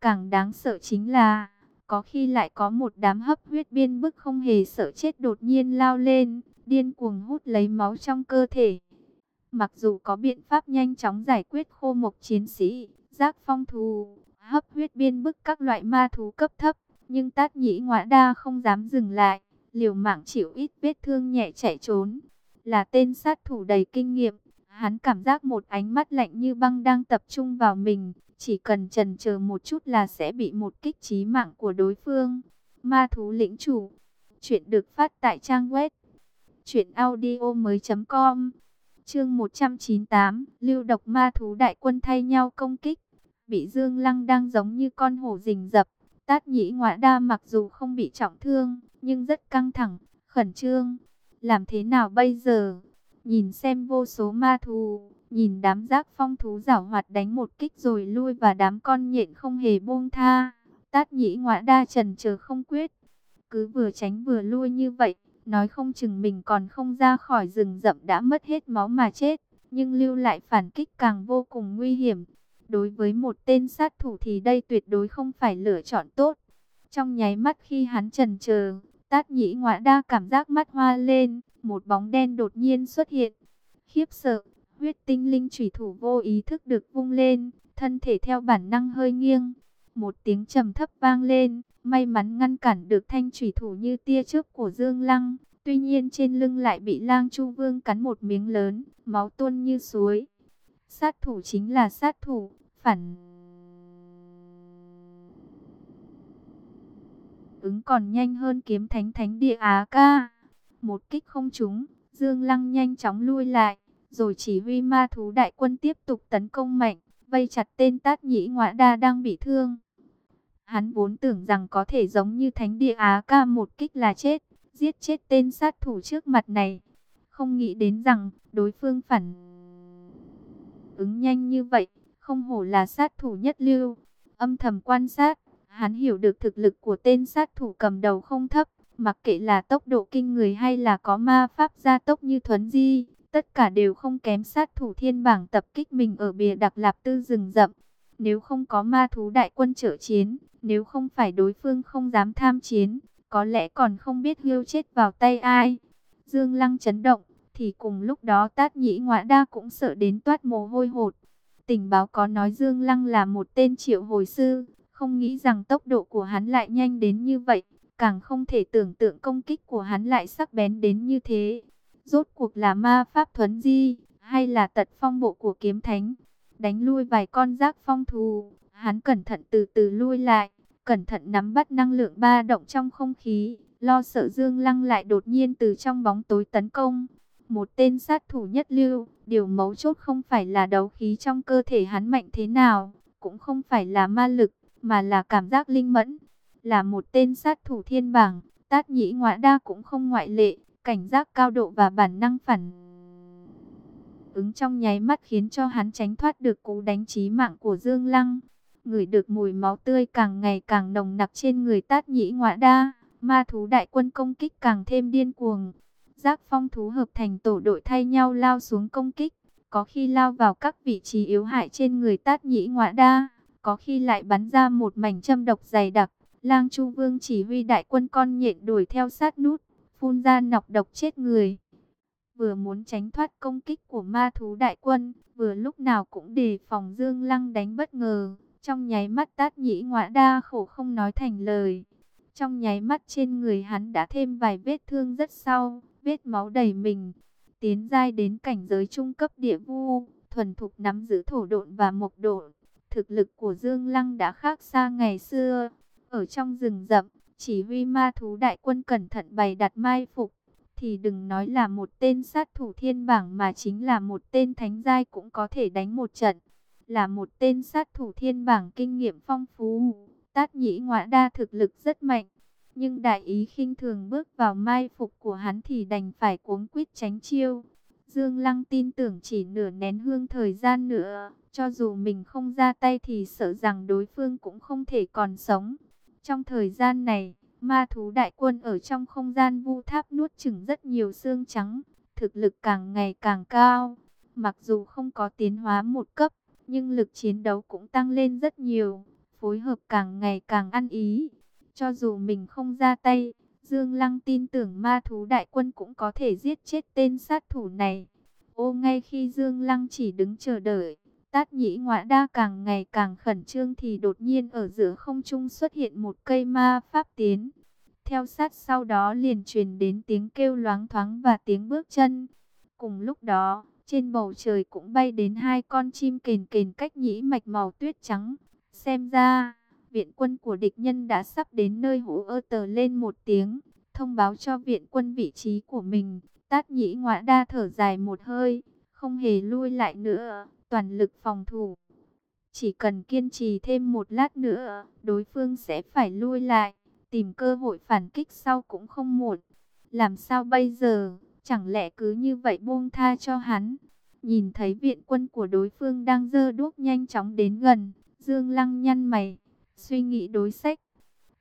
Càng đáng sợ chính là, có khi lại có một đám hấp huyết biên bức không hề sợ chết đột nhiên lao lên, điên cuồng hút lấy máu trong cơ thể. Mặc dù có biện pháp nhanh chóng giải quyết khô mộc chiến sĩ, giác phong thù, hấp huyết biên bức các loại ma thú cấp thấp, nhưng tát nhĩ ngoã đa không dám dừng lại, liều mạng chịu ít vết thương nhẹ chạy trốn. Là tên sát thủ đầy kinh nghiệm, hắn cảm giác một ánh mắt lạnh như băng đang tập trung vào mình, chỉ cần trần chờ một chút là sẽ bị một kích trí mạng của đối phương. Ma thú lĩnh chủ, chuyện được phát tại trang web truyệnaudiomoi.com. Chương 198, lưu độc ma thú đại quân thay nhau công kích. Bị Dương Lăng đang giống như con hổ rình rập, Tát Nhĩ Ngoại Đa mặc dù không bị trọng thương, nhưng rất căng thẳng, khẩn trương. Làm thế nào bây giờ? Nhìn xem vô số ma thú, nhìn đám giác phong thú giảo hoạt đánh một kích rồi lui và đám con nhện không hề buông tha. Tát nhĩ ngoã đa trần chờ không quyết. Cứ vừa tránh vừa lui như vậy, nói không chừng mình còn không ra khỏi rừng rậm đã mất hết máu mà chết. Nhưng lưu lại phản kích càng vô cùng nguy hiểm. Đối với một tên sát thủ thì đây tuyệt đối không phải lựa chọn tốt. Trong nháy mắt khi hắn trần chờ, tát nhĩ ngoã đa cảm giác mắt hoa lên, một bóng đen đột nhiên xuất hiện. Khiếp sợ, huyết tinh linh thủy thủ vô ý thức được vung lên, thân thể theo bản năng hơi nghiêng. Một tiếng trầm thấp vang lên, may mắn ngăn cản được thanh thủy thủ như tia trước của Dương Lăng. Tuy nhiên trên lưng lại bị lang chu vương cắn một miếng lớn, máu tuôn như suối. Sát thủ chính là sát thủ, phản... Ứng còn nhanh hơn kiếm thánh thánh địa Á ca. Một kích không trúng, Dương Lăng nhanh chóng lui lại, rồi chỉ huy ma thú đại quân tiếp tục tấn công mạnh, vây chặt tên tát nhĩ ngoã đa đang bị thương. Hắn vốn tưởng rằng có thể giống như thánh địa Á ca một kích là chết, giết chết tên sát thủ trước mặt này. Không nghĩ đến rằng đối phương phản ứng nhanh như vậy, không hổ là sát thủ nhất lưu. Âm thầm quan sát, hắn hiểu được thực lực của tên sát thủ cầm đầu không thấp, mặc kệ là tốc độ kinh người hay là có ma pháp gia tốc như thuấn di, tất cả đều không kém sát thủ thiên bảng tập kích mình ở bìa đặc lạp tư rừng rậm. Nếu không có ma thú đại quân trợ chiến, nếu không phải đối phương không dám tham chiến, có lẽ còn không biết hiêu chết vào tay ai. Dương Lăng chấn động, thì cùng lúc đó tát nhĩ ngoã đa cũng sợ đến toát mồ hôi hột. Tình báo có nói Dương Lăng là một tên triệu hồi sư, không nghĩ rằng tốc độ của hắn lại nhanh đến như vậy, càng không thể tưởng tượng công kích của hắn lại sắc bén đến như thế. Rốt cuộc là ma pháp thuấn di, hay là tật phong bộ của kiếm thánh, đánh lui vài con rác phong thù, hắn cẩn thận từ từ lui lại, cẩn thận nắm bắt năng lượng ba động trong không khí, lo sợ Dương Lăng lại đột nhiên từ trong bóng tối tấn công. Một tên sát thủ nhất lưu, điều mấu chốt không phải là đấu khí trong cơ thể hắn mạnh thế nào, cũng không phải là ma lực, mà là cảm giác linh mẫn. Là một tên sát thủ thiên bảng, Tát nhĩ Ngoại đa cũng không ngoại lệ, cảnh giác cao độ và bản năng phản ứng trong nháy mắt khiến cho hắn tránh thoát được cú đánh chí mạng của Dương Lăng. Ngửi được mùi máu tươi càng ngày càng nồng nặc trên người tát nhĩ Ngoại đa, ma thú đại quân công kích càng thêm điên cuồng. Giác phong thú hợp thành tổ đội thay nhau lao xuống công kích, có khi lao vào các vị trí yếu hại trên người tát nhĩ Ngoại đa, có khi lại bắn ra một mảnh châm độc dày đặc. Lang Chu Vương chỉ huy đại quân con nhện đuổi theo sát nút, phun ra nọc độc chết người. Vừa muốn tránh thoát công kích của ma thú đại quân, vừa lúc nào cũng đề phòng Dương Lăng đánh bất ngờ. Trong nháy mắt tát nhĩ ngoã đa khổ không nói thành lời. Trong nháy mắt trên người hắn đã thêm vài vết thương rất sâu, vết máu đầy mình. Tiến giai đến cảnh giới trung cấp địa vu, thuần thục nắm giữ thổ độn và mộc độn. Thực lực của Dương Lăng đã khác xa ngày xưa. Ở trong rừng rậm, chỉ huy ma thú đại quân cẩn thận bày đặt mai phục. Thì đừng nói là một tên sát thủ thiên bảng mà chính là một tên thánh giai cũng có thể đánh một trận. Là một tên sát thủ thiên bảng kinh nghiệm phong phú. Tát nhĩ ngoại đa thực lực rất mạnh. Nhưng đại ý khinh thường bước vào mai phục của hắn thì đành phải cuống quýt tránh chiêu. Dương Lăng tin tưởng chỉ nửa nén hương thời gian nữa, cho dù mình không ra tay thì sợ rằng đối phương cũng không thể còn sống. Trong thời gian này, ma thú đại quân ở trong không gian vu tháp nuốt chửng rất nhiều xương trắng, thực lực càng ngày càng cao. Mặc dù không có tiến hóa một cấp, nhưng lực chiến đấu cũng tăng lên rất nhiều, phối hợp càng ngày càng ăn ý. Cho dù mình không ra tay, Dương Lăng tin tưởng ma thú đại quân cũng có thể giết chết tên sát thủ này. Ô ngay khi Dương Lăng chỉ đứng chờ đợi, Tát nhĩ ngoã đa càng ngày càng khẩn trương thì đột nhiên ở giữa không trung xuất hiện một cây ma pháp tiến. Theo sát sau đó liền truyền đến tiếng kêu loáng thoáng và tiếng bước chân. Cùng lúc đó, trên bầu trời cũng bay đến hai con chim kền kền cách nhĩ mạch màu tuyết trắng. Xem ra, viện quân của địch nhân đã sắp đến nơi hũ ơ tờ lên một tiếng, thông báo cho viện quân vị trí của mình. Tát nhĩ ngoã đa thở dài một hơi, không hề lui lại nữa toàn lực phòng thủ. Chỉ cần kiên trì thêm một lát nữa, đối phương sẽ phải lui lại, tìm cơ hội phản kích sau cũng không muộn. Làm sao bây giờ, chẳng lẽ cứ như vậy buông tha cho hắn? Nhìn thấy viện quân của đối phương đang dơ đuốc nhanh chóng đến gần, Dương Lăng nhăn mày, suy nghĩ đối sách.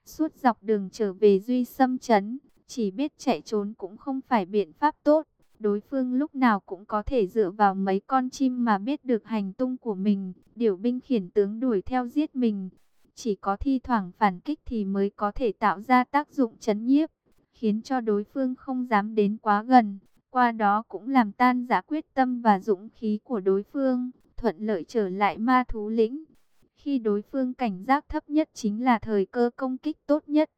Suốt dọc đường trở về Duy Sâm Trấn, chỉ biết chạy trốn cũng không phải biện pháp tốt. Đối phương lúc nào cũng có thể dựa vào mấy con chim mà biết được hành tung của mình, điều binh khiển tướng đuổi theo giết mình. Chỉ có thi thoảng phản kích thì mới có thể tạo ra tác dụng chấn nhiếp, khiến cho đối phương không dám đến quá gần. Qua đó cũng làm tan giả quyết tâm và dũng khí của đối phương, thuận lợi trở lại ma thú lĩnh. Khi đối phương cảnh giác thấp nhất chính là thời cơ công kích tốt nhất.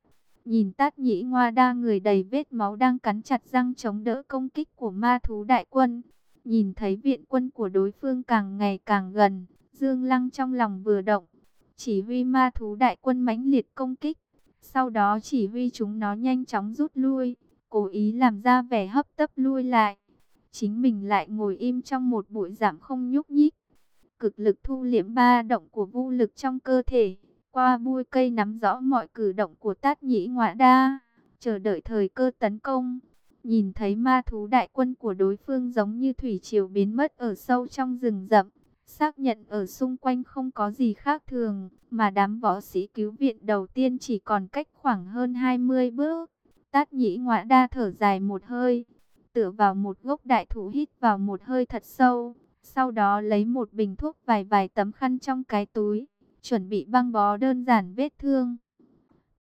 Nhìn tát nhĩ ngoa đa người đầy vết máu đang cắn chặt răng chống đỡ công kích của ma thú đại quân. Nhìn thấy viện quân của đối phương càng ngày càng gần, Dương Lăng trong lòng vừa động. Chỉ huy ma thú đại quân mãnh liệt công kích. Sau đó chỉ huy chúng nó nhanh chóng rút lui, cố ý làm ra vẻ hấp tấp lui lại. Chính mình lại ngồi im trong một bụi giảm không nhúc nhích. Cực lực thu liễm ba động của vũ lực trong cơ thể qua bui cây nắm rõ mọi cử động của tát nhĩ ngoại đa, chờ đợi thời cơ tấn công. Nhìn thấy ma thú đại quân của đối phương giống như thủy triều biến mất ở sâu trong rừng rậm, xác nhận ở xung quanh không có gì khác thường, mà đám võ sĩ cứu viện đầu tiên chỉ còn cách khoảng hơn 20 bước. Tát nhĩ ngoại đa thở dài một hơi, tựa vào một gốc đại thụ hít vào một hơi thật sâu, sau đó lấy một bình thuốc vài vài tấm khăn trong cái túi chuẩn bị băng bó đơn giản vết thương.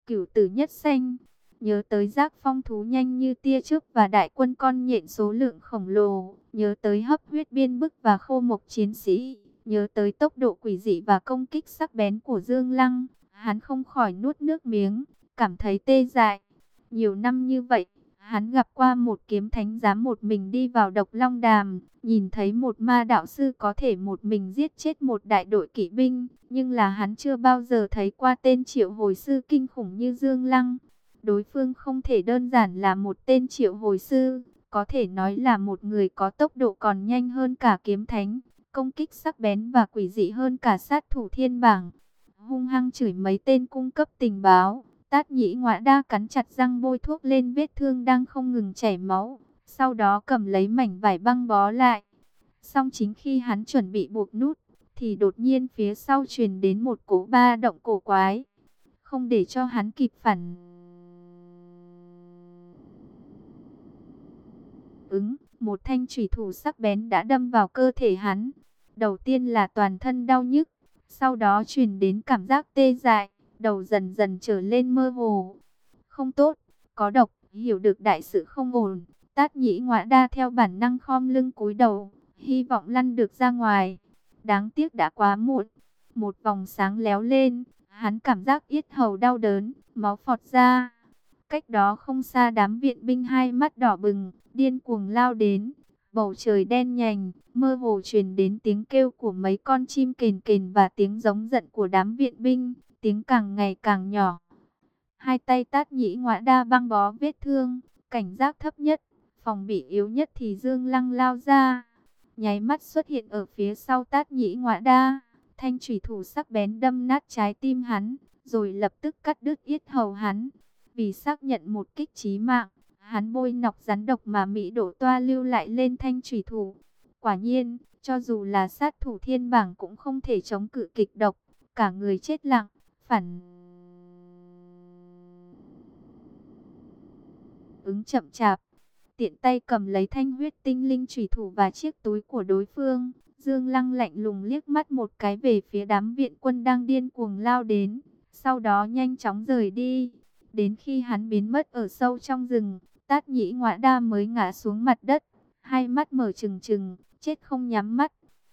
Cửu tử nhất xanh, nhớ tới giác phong thú nhanh như tia trước và đại quân con nhện số lượng khổng lồ, nhớ tới hấp huyết biên bức và khô mộc chiến sĩ, nhớ tới tốc độ quỷ dị và công kích sắc bén của Dương Lăng, hắn không khỏi nuốt nước miếng, cảm thấy tê dại. Nhiều năm như vậy, Hắn gặp qua một kiếm thánh dám một mình đi vào độc long đàm, nhìn thấy một ma đạo sư có thể một mình giết chết một đại đội kỵ binh, nhưng là hắn chưa bao giờ thấy qua tên triệu hồi sư kinh khủng như Dương Lăng. Đối phương không thể đơn giản là một tên triệu hồi sư, có thể nói là một người có tốc độ còn nhanh hơn cả kiếm thánh, công kích sắc bén và quỷ dị hơn cả sát thủ thiên bảng. Hung hăng chửi mấy tên cung cấp tình báo, Tát nhĩ ngọa đa cắn chặt răng bôi thuốc lên vết thương đang không ngừng chảy máu. Sau đó cầm lấy mảnh vải băng bó lại. Xong chính khi hắn chuẩn bị buộc nút, thì đột nhiên phía sau truyền đến một cỗ ba động cổ quái. Không để cho hắn kịp phản ứng, một thanh thủy thủ sắc bén đã đâm vào cơ thể hắn. Đầu tiên là toàn thân đau nhức, sau đó truyền đến cảm giác tê dại, đầu dần dần trở lên mơ hồ. Không tốt, có độc, hiểu được đại sự không ổn. Tát nhĩ ngoã đa theo bản năng khom lưng cúi đầu, hy vọng lăn được ra ngoài. Đáng tiếc đã quá muộn. Một vòng sáng léo lên, hắn cảm giác yết hầu đau đớn, máu phọt ra. Cách đó không xa đám viện binh hai mắt đỏ bừng, điên cuồng lao đến. Bầu trời đen nhành, mơ hồ truyền đến tiếng kêu của mấy con chim kền kền và tiếng giống giận của đám viện binh, tiếng càng ngày càng nhỏ. Hai tay tát nhĩ ngoã đa băng bó vết thương, cảnh giác thấp nhất, phòng bị yếu nhất thì Dương Lăng lao ra. Nháy mắt xuất hiện ở phía sau tát nhĩ ngoã đa, thanh thủy thủ sắc bén đâm nát trái tim hắn, rồi lập tức cắt đứt yết hầu hắn. Vì xác nhận một kích trí mạng, hắn bôi nọc rắn độc mà Mỹ đổ toa lưu lại lên thanh thủy thủ. Quả nhiên, cho dù là sát thủ thiên bảng cũng không thể chống cự kịch độc, cả người chết lặng, phản ứng chậm chạp. Tiện tay cầm lấy thanh huyết tinh linh trùy thủ và chiếc túi của đối phương. Dương Lăng lạnh lùng liếc mắt một cái về phía đám viện quân đang điên cuồng lao đến. Sau đó nhanh chóng rời đi. Đến khi hắn biến mất ở sâu trong rừng, Tát nhĩ ngoã đa mới ngã xuống mặt đất. Hai mắt mở trừng trừng, chết không nhắm mắt.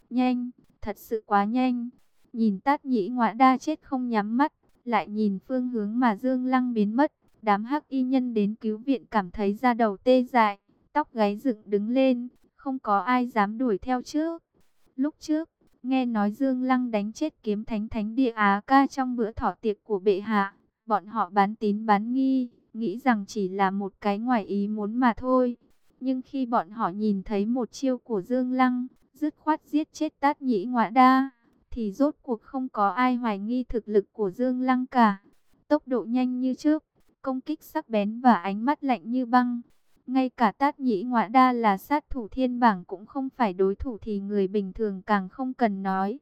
Nhanh, thật sự quá nhanh. Nhìn tát nhĩ ngoã đa chết không nhắm mắt, lại nhìn phương hướng mà Dương Lăng biến mất. Đám hắc y nhân đến cứu viện cảm thấy da đầu tê dại, tóc gáy dựng đứng lên, không có ai dám đuổi theo trước. Lúc trước, nghe nói Dương Lăng đánh chết kiếm thánh thánh địa Á ca trong bữa thỏ tiệc của bệ hạ, bọn họ bán tín bán nghi, nghĩ rằng chỉ là một cái ngoài ý muốn mà thôi. Nhưng khi bọn họ nhìn thấy một chiêu của Dương Lăng, dứt khoát giết chết tát nhĩ ngoại đa, thì rốt cuộc không có ai hoài nghi thực lực của Dương Lăng cả. Tốc độ nhanh như trước, công kích sắc bén và ánh mắt lạnh như băng. Ngay cả tát nhĩ ngoại đa là sát thủ thiên bảng cũng không phải đối thủ thì người bình thường càng không cần nói.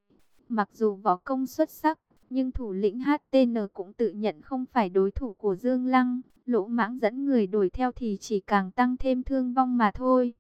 Mặc dù võ công xuất sắc, nhưng thủ lĩnh HTN cũng tự nhận không phải đối thủ của Dương Lăng. Lỗ mãng dẫn người đuổi theo thì chỉ càng tăng thêm thương vong mà thôi.